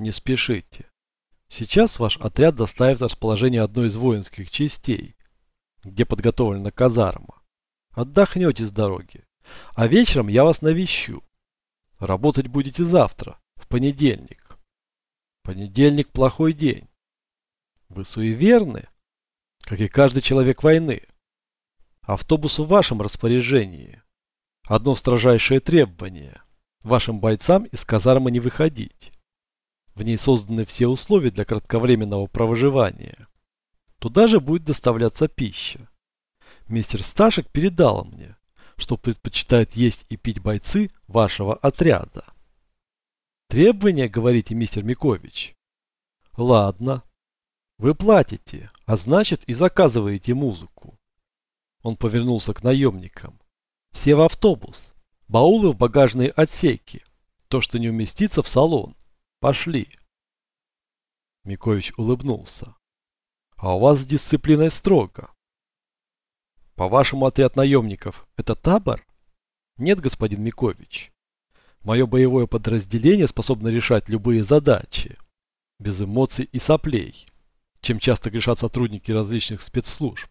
Не спешите. Сейчас ваш отряд доставит расположение одной из воинских частей, где подготовлена казарма. Отдохнете с дороги. А вечером я вас навещу. Работать будете завтра, в понедельник. Понедельник – плохой день. Вы суеверны, как и каждый человек войны. Автобус в вашем распоряжении. Одно строжайшее требование – вашим бойцам из казармы не выходить. В ней созданы все условия для кратковременного проживания. Туда же будет доставляться пища. Мистер Сташек передал мне, что предпочитают есть и пить бойцы вашего отряда. Требования, говорите, мистер Микович? Ладно. Вы платите, а значит и заказываете музыку. Он повернулся к наемникам. Все в автобус. Баулы в багажные отсеки. То, что не уместится в салон. Пошли. Микович улыбнулся. А у вас с дисциплиной строго. По-вашему, отряд наемников – это табор? Нет, господин Микович. Мое боевое подразделение способно решать любые задачи. Без эмоций и соплей, чем часто грешат сотрудники различных спецслужб.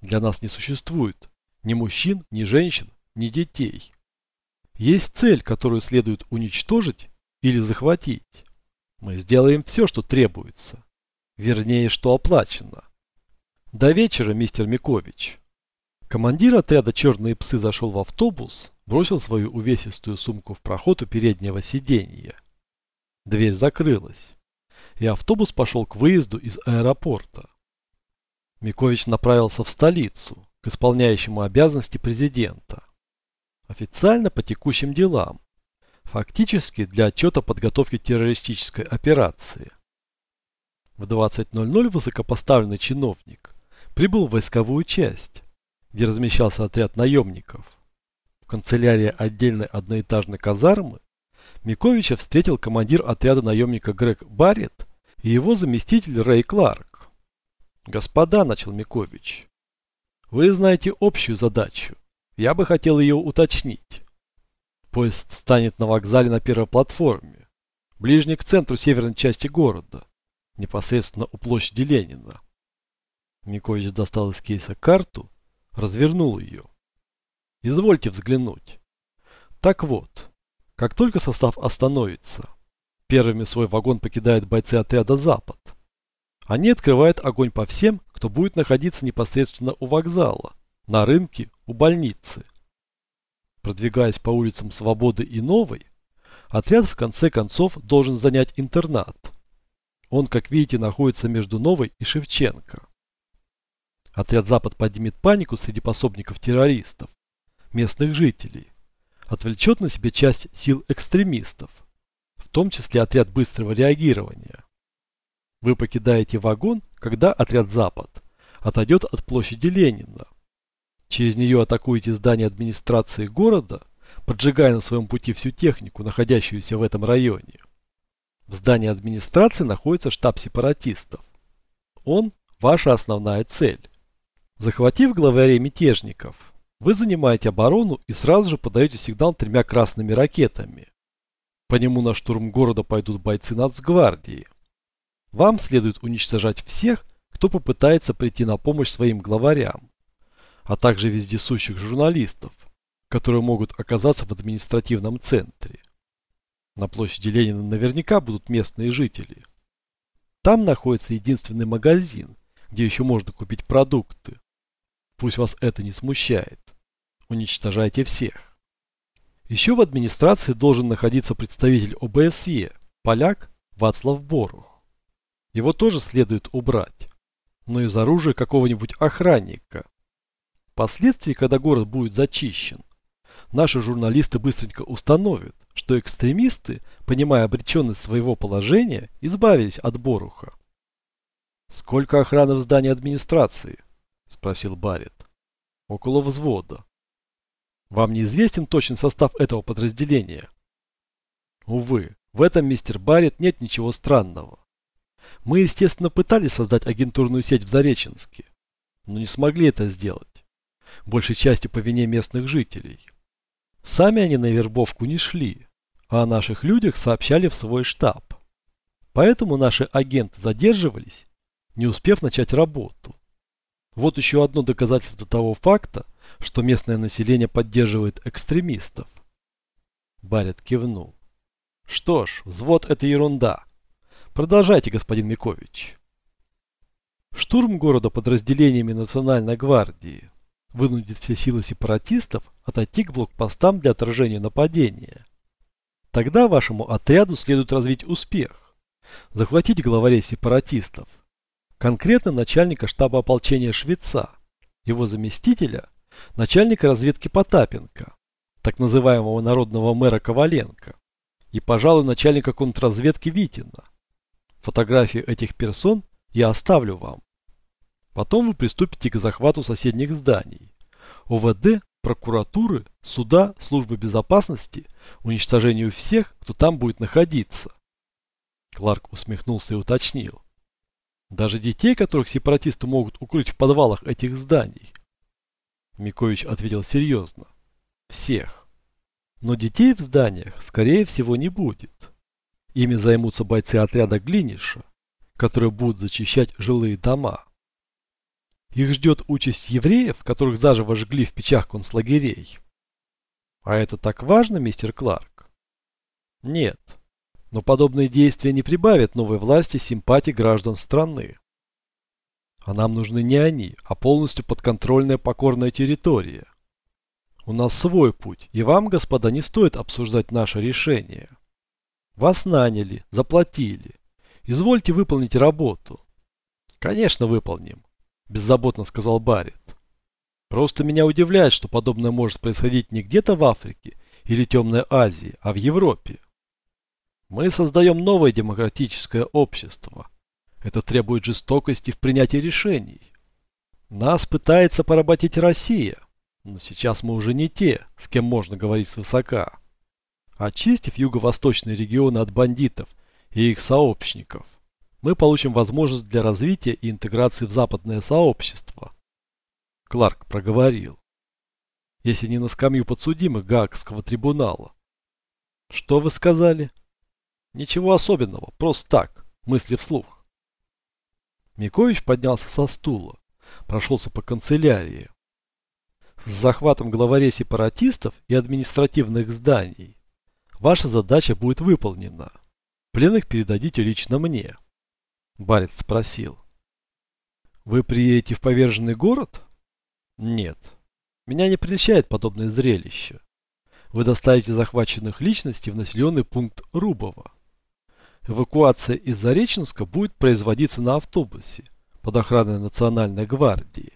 Для нас не существует ни мужчин, ни женщин, ни детей. Есть цель, которую следует уничтожить или захватить. Мы сделаем все, что требуется. Вернее, что оплачено. До вечера, мистер Микович. Командир отряда «Черные псы» зашел в автобус, бросил свою увесистую сумку в проход у переднего сиденья. Дверь закрылась, и автобус пошел к выезду из аэропорта. Микович направился в столицу, к исполняющему обязанности президента. Официально по текущим делам, фактически для отчета подготовки террористической операции. В 20.00 высокопоставленный чиновник прибыл в войсковую часть, где размещался отряд наемников. В канцелярии отдельной одноэтажной казармы Миковича встретил командир отряда наемника Грег Барретт и его заместитель Рэй Кларк. «Господа», — начал Микович, — «вы знаете общую задачу. Я бы хотел ее уточнить. Поезд станет на вокзале на первой платформе, ближней к центру северной части города, непосредственно у площади Ленина». Микович достал из кейса карту развернул ее. Извольте взглянуть. Так вот, как только состав остановится, первыми свой вагон покидают бойцы отряда «Запад». Они открывают огонь по всем, кто будет находиться непосредственно у вокзала, на рынке, у больницы. Продвигаясь по улицам Свободы и Новой, отряд в конце концов должен занять интернат. Он, как видите, находится между Новой и Шевченко. Отряд Запад поднимет панику среди пособников террористов, местных жителей, отвлечет на себе часть сил экстремистов, в том числе отряд быстрого реагирования. Вы покидаете вагон, когда отряд Запад отойдет от площади Ленина. Через нее атакуете здание администрации города, поджигая на своем пути всю технику, находящуюся в этом районе. В здании администрации находится штаб сепаратистов. Он – ваша основная цель. Захватив главарей мятежников, вы занимаете оборону и сразу же подаете сигнал тремя красными ракетами. По нему на штурм города пойдут бойцы нацгвардии. Вам следует уничтожать всех, кто попытается прийти на помощь своим главарям, а также вездесущих журналистов, которые могут оказаться в административном центре. На площади Ленина наверняка будут местные жители. Там находится единственный магазин, где еще можно купить продукты. Пусть вас это не смущает. Уничтожайте всех. Еще в администрации должен находиться представитель ОБСЕ, поляк Вацлав Борух. Его тоже следует убрать, но из оружия какого-нибудь охранника. Впоследствии, когда город будет зачищен, наши журналисты быстренько установят, что экстремисты, понимая обреченность своего положения, избавились от Боруха. Сколько охраны в здании администрации? Спросил Барретт. Около взвода. Вам неизвестен точный состав этого подразделения? Увы, в этом, мистер Барретт, нет ничего странного. Мы, естественно, пытались создать агентурную сеть в Зареченске, но не смогли это сделать. Большей частью по вине местных жителей. Сами они на вербовку не шли, а о наших людях сообщали в свой штаб. Поэтому наши агенты задерживались, не успев начать работу. Вот еще одно доказательство того факта, что местное население поддерживает экстремистов. Барет кивнул. Что ж, взвод это ерунда. Продолжайте, господин Микович. Штурм города подразделениями Национальной гвардии вынудит все силы сепаратистов отойти к блокпостам для отражения нападения. Тогда вашему отряду следует развить успех, захватить главарей сепаратистов, конкретно начальника штаба ополчения Швеца, его заместителя, начальника разведки Потапенко, так называемого народного мэра Коваленко и, пожалуй, начальника контрразведки Витина. Фотографии этих персон я оставлю вам. Потом вы приступите к захвату соседних зданий. ОВД, прокуратуры, суда, службы безопасности, уничтожению всех, кто там будет находиться. Кларк усмехнулся и уточнил. Даже детей, которых сепаратисты могут укрыть в подвалах этих зданий. Микович ответил серьезно. Всех. Но детей в зданиях, скорее всего, не будет. Ими займутся бойцы отряда Глиниша, которые будут зачищать жилые дома. Их ждет участь евреев, которых заживо жгли в печах концлагерей. А это так важно, мистер Кларк? Нет. Но подобные действия не прибавят новой власти симпатий граждан страны. А нам нужны не они, а полностью подконтрольная покорная территория. У нас свой путь, и вам, господа, не стоит обсуждать наше решение. Вас наняли, заплатили. Извольте выполнить работу. Конечно, выполним, беззаботно сказал Барретт. Просто меня удивляет, что подобное может происходить не где-то в Африке или Темной Азии, а в Европе. Мы создаем новое демократическое общество. Это требует жестокости в принятии решений. Нас пытается поработить Россия. Но сейчас мы уже не те, с кем можно говорить свысока. Очистив юго-восточные регионы от бандитов и их сообщников, мы получим возможность для развития и интеграции в западное сообщество. Кларк проговорил. Если не на скамью подсудимых Гаагского трибунала. Что вы сказали? Ничего особенного, просто так, мысли вслух. Микович поднялся со стула, прошелся по канцелярии, с захватом главарей сепаратистов и административных зданий. Ваша задача будет выполнена. Пленных передадите лично мне. Барец спросил. Вы приедете в поверженный город? Нет. Меня не прельщает подобное зрелище. Вы доставите захваченных личностей в населенный пункт Рубово. Эвакуация из Зареченска будет производиться на автобусе под охраной Национальной гвардии.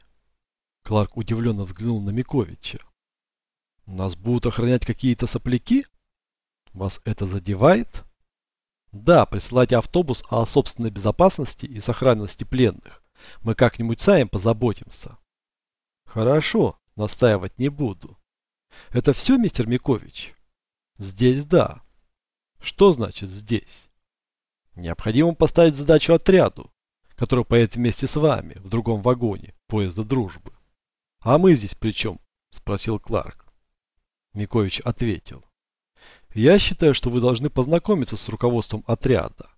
Кларк удивленно взглянул на Миковича. «Нас будут охранять какие-то сопляки? Вас это задевает?» «Да, присылайте автобус о собственной безопасности и сохранности пленных. Мы как-нибудь сами позаботимся». «Хорошо, настаивать не буду. Это все, мистер Микович?» «Здесь да». «Что значит здесь?» «Необходимо поставить задачу отряду, который поедет вместе с вами в другом вагоне поезда дружбы». «А мы здесь при чем?» – спросил Кларк. Микович ответил. «Я считаю, что вы должны познакомиться с руководством отряда.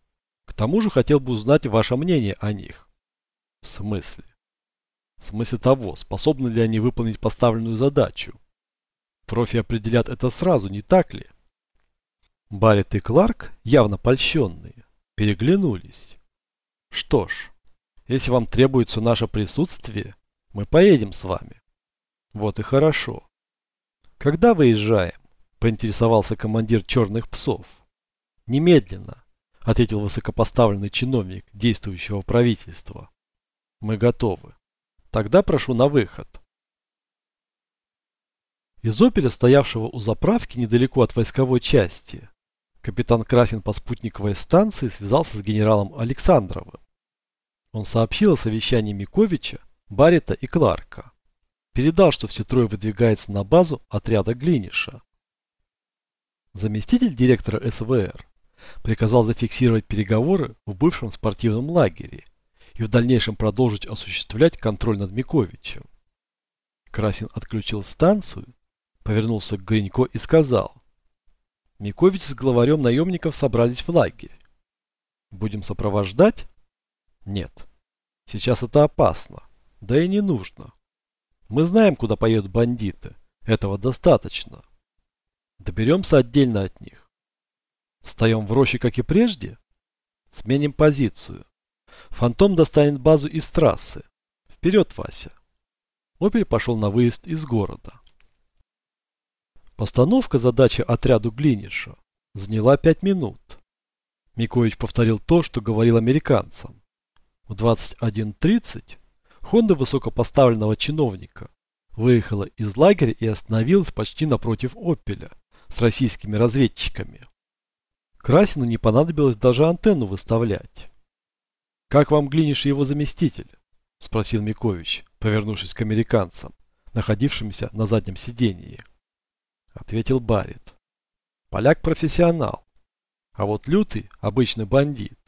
К тому же хотел бы узнать ваше мнение о них». «В смысле?» «В смысле того, способны ли они выполнить поставленную задачу. Профи определят это сразу, не так ли?» Барретт и Кларк, явно польщенные, переглянулись. «Что ж, если вам требуется наше присутствие, мы поедем с вами. Вот и хорошо. Когда выезжаем? Поинтересовался командир черных псов. Немедленно, ответил высокопоставленный чиновник действующего правительства. Мы готовы. Тогда прошу на выход. Из опеля, стоявшего у заправки недалеко от войсковой части, капитан Красин по спутниковой станции связался с генералом Александровым. Он сообщил о совещании Миковича Баррета и Кларка. Передал, что все трое выдвигаются на базу отряда Глиниша. Заместитель директора СВР приказал зафиксировать переговоры в бывшем спортивном лагере и в дальнейшем продолжить осуществлять контроль над Миковичем. Красин отключил станцию, повернулся к Гринько и сказал, Микович с главарем наемников собрались в лагерь. Будем сопровождать? Нет. Сейчас это опасно. Да и не нужно. Мы знаем, куда поедут бандиты. Этого достаточно. Доберемся отдельно от них. Встаем в роще, как и прежде? Сменим позицию. Фантом достанет базу из трассы. Вперед, Вася. Опель пошел на выезд из города. Постановка задачи отряду Глиниша заняла пять минут. Микович повторил то, что говорил американцам. В 21.30 Хонда высокопоставленного чиновника выехала из лагеря и остановилась почти напротив Опеля с российскими разведчиками. Красину не понадобилось даже антенну выставлять. «Как вам Глиниш и его заместитель?» – спросил Микович, повернувшись к американцам, находившимся на заднем сидении. Ответил Барит. «Поляк профессионал, а вот Лютый – обычный бандит.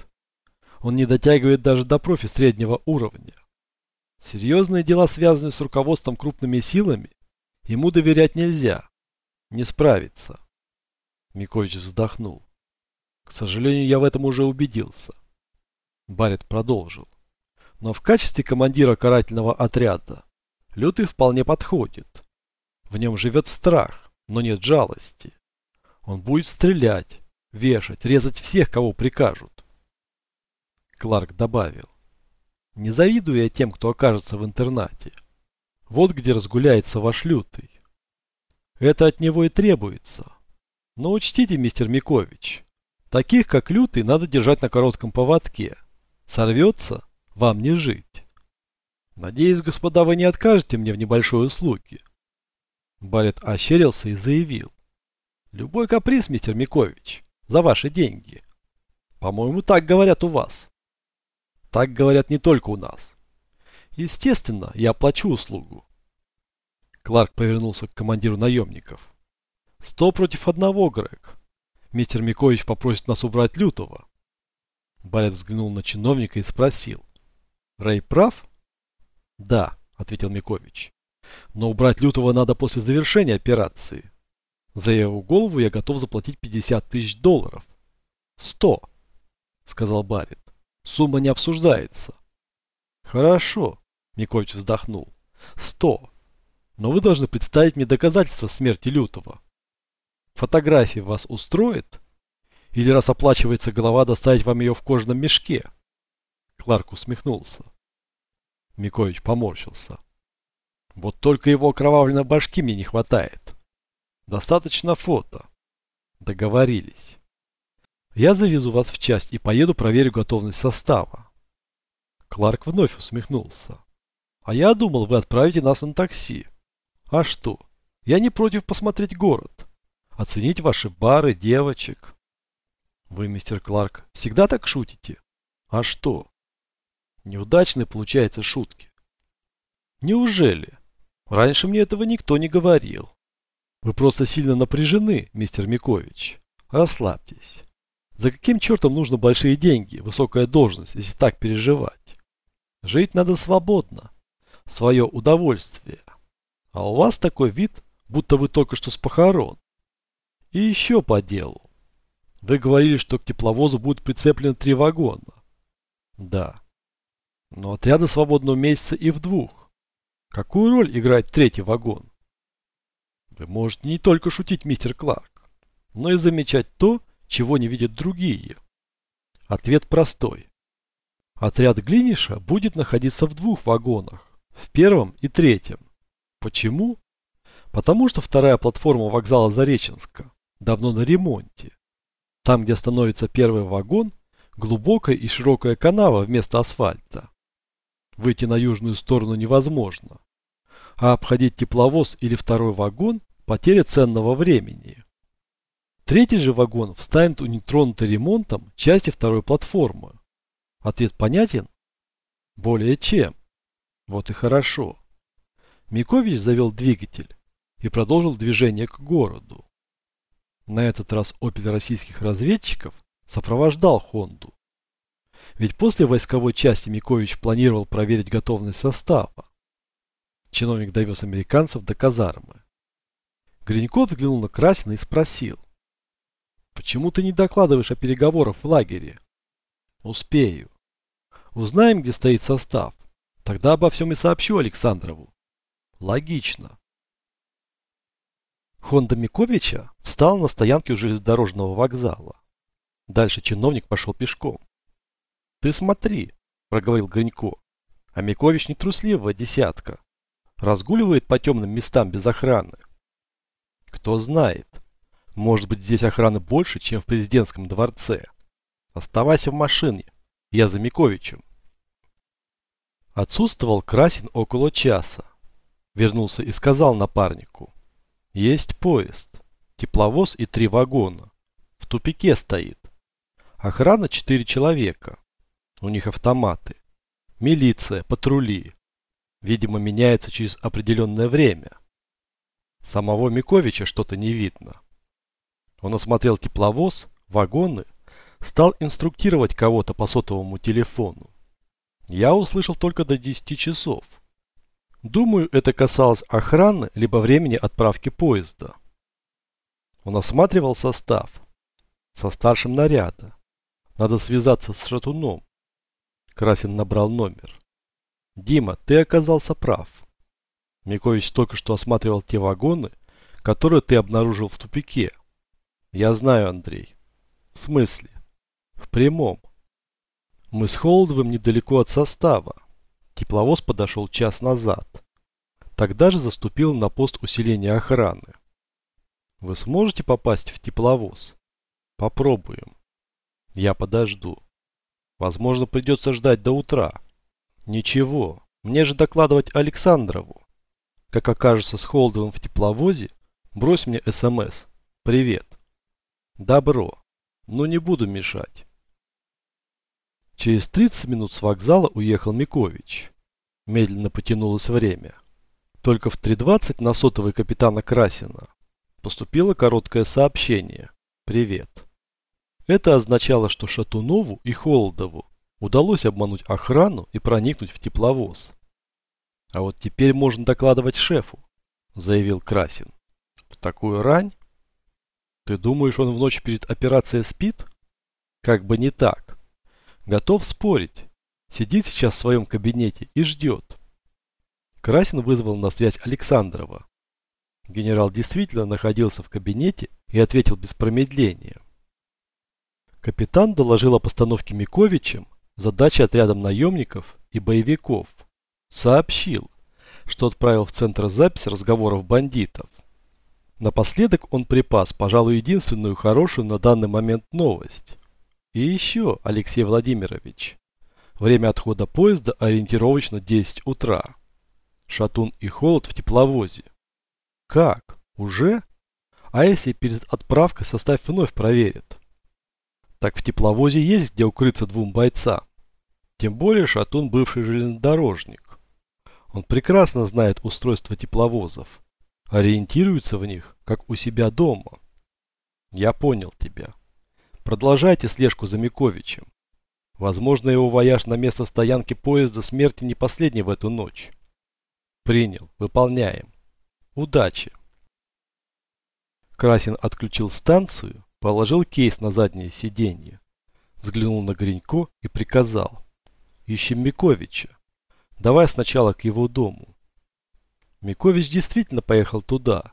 Он не дотягивает даже до профи среднего уровня. Серьезные дела, связанные с руководством крупными силами, ему доверять нельзя. Не справится. Микович вздохнул. К сожалению, я в этом уже убедился. Барет продолжил. Но в качестве командира карательного отряда Лютый вполне подходит. В нем живет страх, но нет жалости. Он будет стрелять, вешать, резать всех, кого прикажут. Кларк добавил. Не завидую я тем, кто окажется в интернате. Вот где разгуляется ваш лютый. Это от него и требуется. Но учтите, мистер Микович, таких, как лютый, надо держать на коротком поводке. Сорвется, вам не жить. Надеюсь, господа, вы не откажете мне в небольшой услуге. Барет ощерился и заявил. Любой каприз, мистер Микович, за ваши деньги. По-моему, так говорят у вас. Так говорят не только у нас. Естественно, я оплачу услугу. Кларк повернулся к командиру наемников. Сто против одного, Грег. Мистер Микович попросит нас убрать Лютого. Барет взглянул на чиновника и спросил. Рэй прав? Да, ответил Микович. Но убрать Лютого надо после завершения операции. За его голову я готов заплатить 50 тысяч долларов. Сто, сказал Барет. Сумма не обсуждается. Хорошо, Микович вздохнул. Сто. Но вы должны представить мне доказательства смерти Лютого. Фотографии вас устроит? Или раз оплачивается голова, доставить вам ее в кожаном мешке? Кларк усмехнулся. Микович поморщился. Вот только его окровавленной башки мне не хватает. Достаточно фото. Договорились. Я завезу вас в часть и поеду проверю готовность состава. Кларк вновь усмехнулся. А я думал, вы отправите нас на такси. А что? Я не против посмотреть город. Оценить ваши бары, девочек. Вы, мистер Кларк, всегда так шутите? А что? Неудачные получаются шутки. Неужели? Раньше мне этого никто не говорил. Вы просто сильно напряжены, мистер Микович. Расслабьтесь. За каким чертом нужно большие деньги, высокая должность, если так переживать? Жить надо свободно. Свое удовольствие. А у вас такой вид, будто вы только что с похорон. И еще по делу. Вы говорили, что к тепловозу будут прицеплены три вагона. Да. Но отряды свободно уместятся и в двух. Какую роль играет третий вагон? Вы можете не только шутить, мистер Кларк, но и замечать то, чего не видят другие? Ответ простой. Отряд Глиниша будет находиться в двух вагонах, в первом и третьем. Почему? Потому что вторая платформа вокзала Зареченска давно на ремонте. Там, где становится первый вагон, глубокая и широкая канава вместо асфальта. Выйти на южную сторону невозможно. А обходить тепловоз или второй вагон – потеря ценного времени. Третий же вагон встанет у нетронутой ремонтом части второй платформы. Ответ понятен? Более чем. Вот и хорошо. Микович завел двигатель и продолжил движение к городу. На этот раз опель российских разведчиков сопровождал Хонду. Ведь после войсковой части Микович планировал проверить готовность состава. Чиновник довез американцев до казармы. Гриньков взглянул на Красина и спросил. Почему ты не докладываешь о переговорах в лагере? Успею. Узнаем, где стоит состав. Тогда обо всем и сообщу Александрову. Логично. Хонда Миковича встал на стоянке у железнодорожного вокзала. Дальше чиновник пошел пешком. «Ты смотри», – проговорил Гринько. «А Микович не трусливая десятка. Разгуливает по темным местам без охраны. Кто знает, может быть здесь охраны больше, чем в президентском дворце. Оставайся в машине, я за Миковичем». Отсутствовал Красин около часа. Вернулся и сказал напарнику. Есть поезд, тепловоз и три вагона. В тупике стоит. Охрана четыре человека. У них автоматы. Милиция, патрули. Видимо, меняется через определенное время. Самого Миковича что-то не видно. Он осмотрел тепловоз, вагоны, стал инструктировать кого-то по сотовому телефону. Я услышал только до 10 часов. Думаю, это касалось охраны, либо времени отправки поезда. Он осматривал состав. Со старшим наряда. Надо связаться с Шатуном. Красин набрал номер. Дима, ты оказался прав. Микович только что осматривал те вагоны, которые ты обнаружил в тупике. Я знаю, Андрей. В смысле? В прямом. Мы с Холдовым недалеко от состава. Тепловоз подошел час назад. Тогда же заступил на пост усиления охраны. Вы сможете попасть в тепловоз? Попробуем. Я подожду. Возможно, придется ждать до утра. Ничего, мне же докладывать Александрову. Как окажется с Холдовым в тепловозе, брось мне СМС. Привет. Добро. Но не буду мешать. Через 30 минут с вокзала уехал Микович. Медленно потянулось время. Только в 3.20 на сотовый капитана Красина поступило короткое сообщение «Привет». Это означало, что Шатунову и Холодову удалось обмануть охрану и проникнуть в тепловоз. А вот теперь можно докладывать шефу, заявил Красин. В такую рань? Ты думаешь, он в ночь перед операцией спит? Как бы не так. Готов спорить. Сидит сейчас в своем кабинете и ждет. Красин вызвал на связь Александрова. Генерал действительно находился в кабинете и ответил без промедления. Капитан доложил о постановке Миковичем задачи отрядом наемников и боевиков. Сообщил, что отправил в центр запись разговоров бандитов. Напоследок он припас, пожалуй, единственную хорошую на данный момент новость. И еще, Алексей Владимирович, время отхода поезда ориентировочно 10 утра. Шатун и холод в тепловозе. Как? Уже? А если перед отправкой состав вновь проверят? Так в тепловозе есть где укрыться двум бойцам. Тем более Шатун бывший железнодорожник. Он прекрасно знает устройство тепловозов. Ориентируется в них, как у себя дома. Я понял тебя. Продолжайте слежку за Миковичем. Возможно, его вояж на место стоянки поезда смерти не последний в эту ночь. Принял. Выполняем. Удачи. Красин отключил станцию, положил кейс на заднее сиденье, взглянул на Гринько и приказал. Ищем Миковича. Давай сначала к его дому. Микович действительно поехал туда,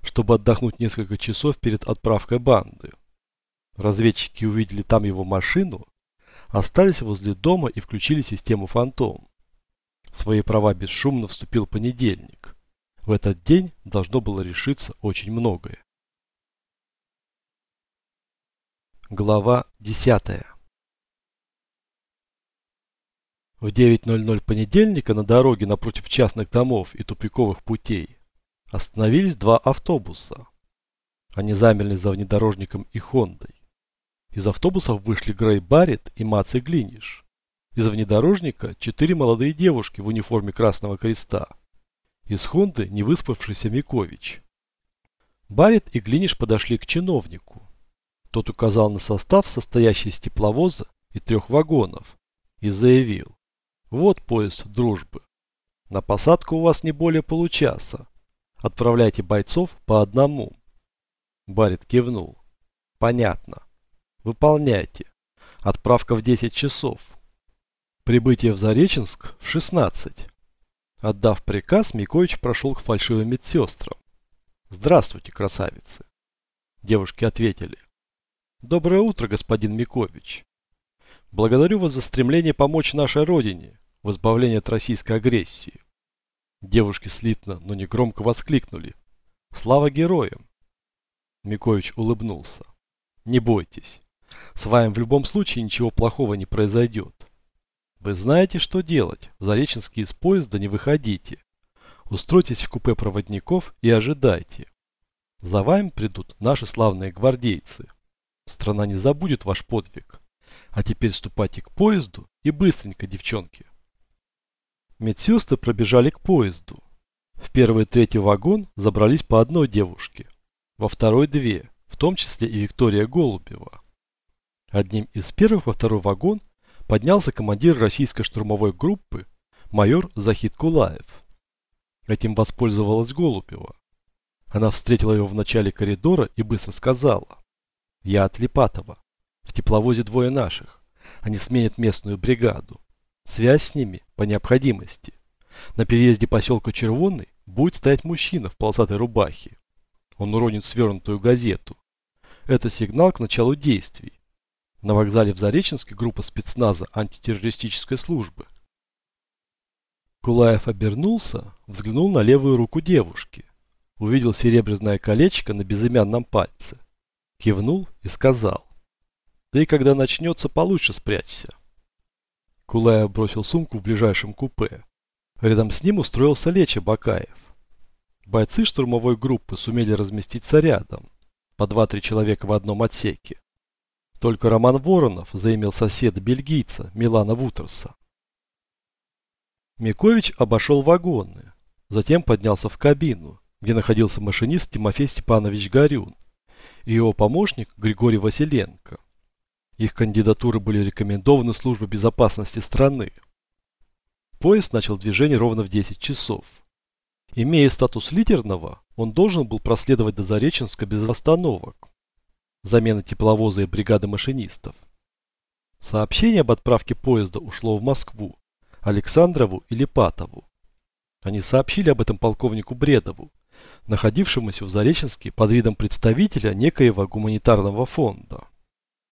чтобы отдохнуть несколько часов перед отправкой банды. Разведчики увидели там его машину, остались возле дома и включили систему «Фантом». В свои права бесшумно вступил понедельник. В этот день должно было решиться очень многое. Глава 10 В 9.00 понедельника на дороге напротив частных домов и тупиковых путей остановились два автобуса. Они замерли за внедорожником и Хондой. Из автобусов вышли Грей Барретт и Маци Глиниш. Из внедорожника четыре молодые девушки в униформе Красного Креста. Из Хонды невыспавшийся Микович. Барретт и Глиниш подошли к чиновнику. Тот указал на состав, состоящий из тепловоза и трех вагонов, и заявил. Вот поезд дружбы. На посадку у вас не более получаса. Отправляйте бойцов по одному. Барретт кивнул. Понятно. Выполняйте. Отправка в 10 часов. Прибытие в Зареченск в 16. Отдав приказ, Микович прошел к фальшивым медсестрам. «Здравствуйте, красавицы!» Девушки ответили. «Доброе утро, господин Микович. Благодарю вас за стремление помочь нашей Родине в избавлении от российской агрессии». Девушки слитно, но не громко воскликнули. «Слава героям!» Микович улыбнулся. «Не бойтесь. С вами в любом случае ничего плохого не произойдет. Вы знаете, что делать. В Зареченске из поезда не выходите. Устройтесь в купе проводников и ожидайте. За вами придут наши славные гвардейцы. Страна не забудет ваш подвиг. А теперь ступайте к поезду и быстренько, девчонки. Медсестры пробежали к поезду. В первый и третий вагон забрались по одной девушке. Во второй две, в том числе и Виктория Голубева. Одним из первых во второй вагон поднялся командир российской штурмовой группы майор Захид Кулаев. Этим воспользовалась Голубева. Она встретила его в начале коридора и быстро сказала. «Я от Липатова. В тепловозе двое наших. Они сменят местную бригаду. Связь с ними по необходимости. На переезде поселка Червонный будет стоять мужчина в полосатой рубахе. Он уронит свернутую газету. Это сигнал к началу действий. На вокзале в Зареченске группа спецназа антитеррористической службы. Кулаев обернулся, взглянул на левую руку девушки. Увидел серебряное колечко на безымянном пальце. Кивнул и сказал. Ты, когда начнется, получше спрячься. Кулаев бросил сумку в ближайшем купе. Рядом с ним устроился Леча Бакаев. Бойцы штурмовой группы сумели разместиться рядом. По два-три человека в одном отсеке. Только Роман Воронов заимел соседа бельгийца Милана Вутерса. Микович обошел вагоны, затем поднялся в кабину, где находился машинист Тимофей Степанович Горюн и его помощник Григорий Василенко. Их кандидатуры были рекомендованы службой безопасности страны. Поезд начал движение ровно в 10 часов. Имея статус лидерного, он должен был проследовать до Зареченска без остановок замена тепловоза и бригады машинистов. Сообщение об отправке поезда ушло в Москву, Александрову и Липатову. Они сообщили об этом полковнику Бредову, находившемуся в Зареченске под видом представителя некоего гуманитарного фонда.